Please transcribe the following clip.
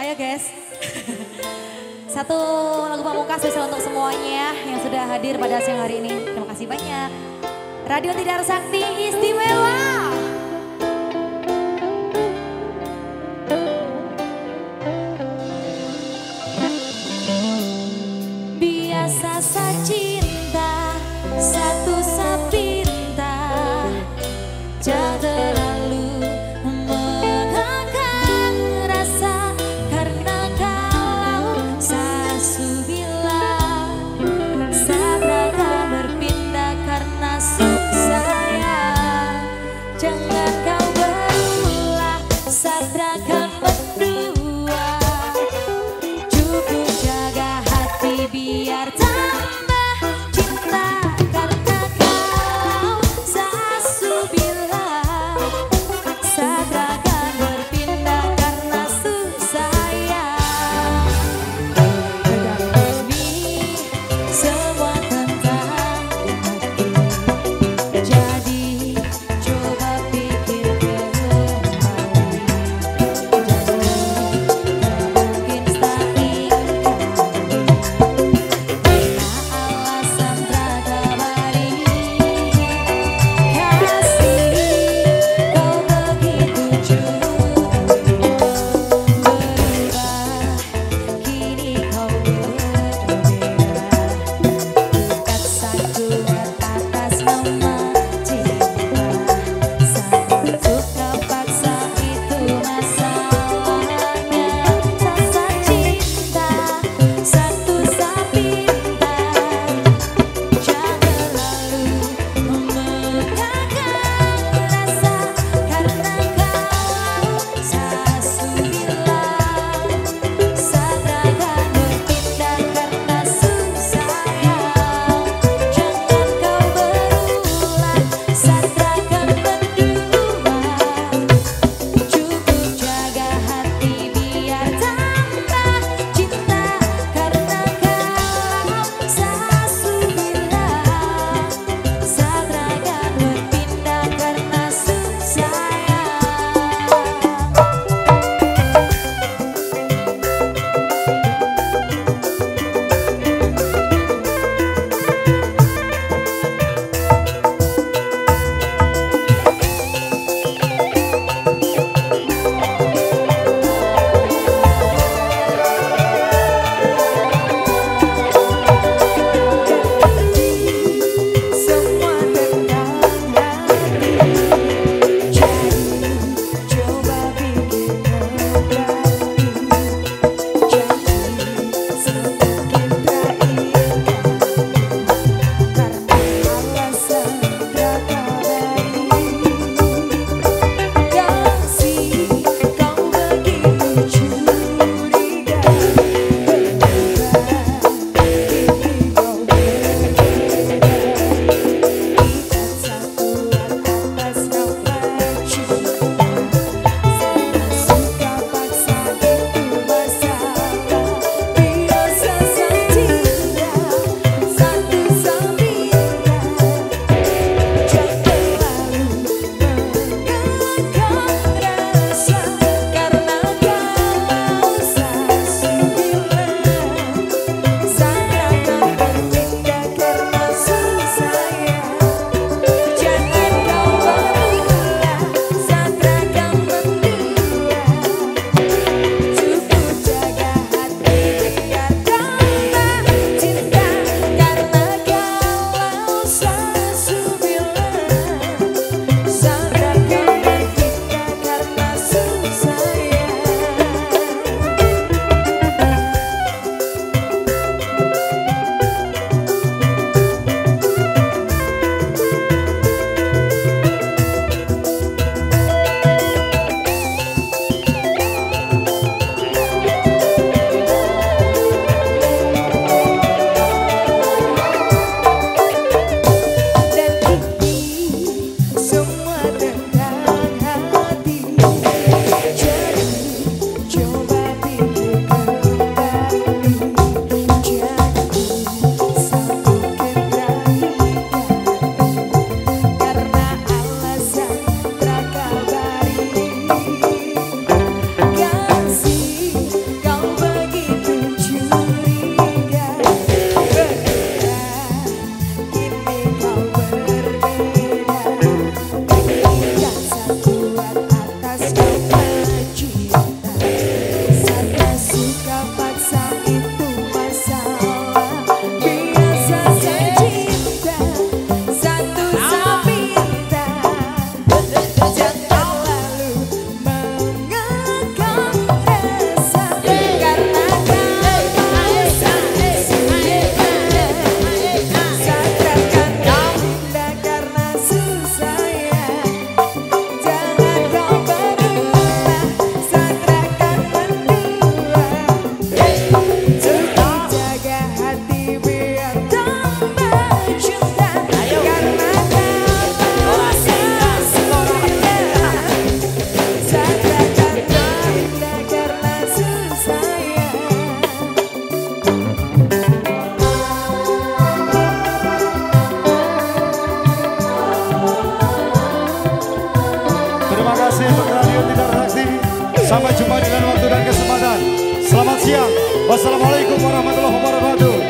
Ayo guys. Satu lagu pamungkas bisa untuk semuanya yang sudah hadir pada siang hari ini. Terima kasih banyak. Radio Tidar Sakti Istimewa. love. Sampai jumpa di lain waktu dan kesempatan. Selamat siang. Wassalamualaikum warahmatullahi wabarakatuh.